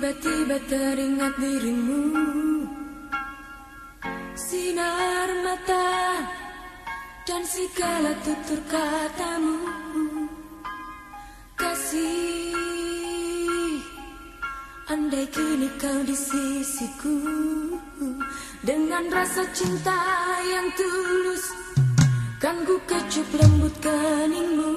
tiba-tiba teringat dirimu. Sinar mata dan segala tutur katamu. Kasih Andai kini kau di sisiku. Dengan rasa cinta yang tulus Kan ku kecup lembut keningmu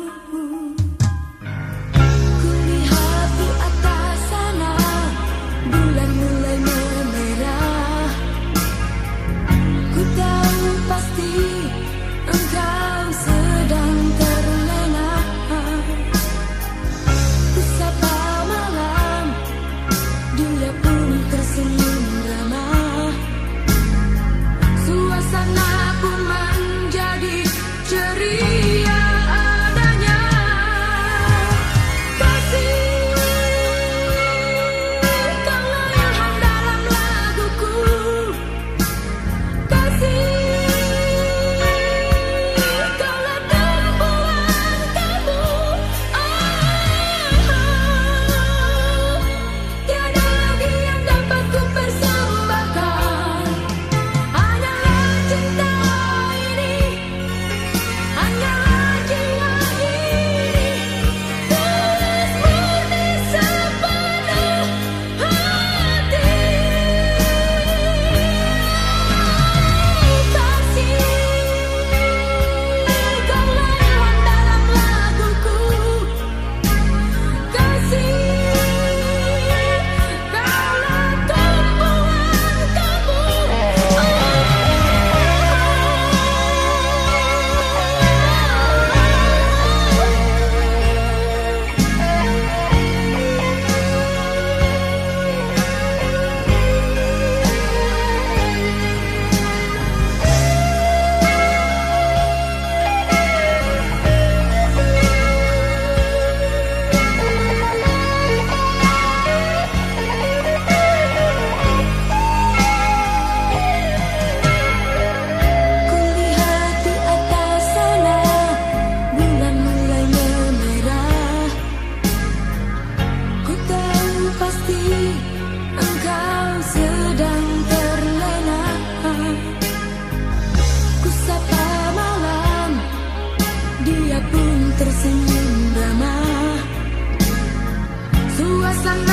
I'm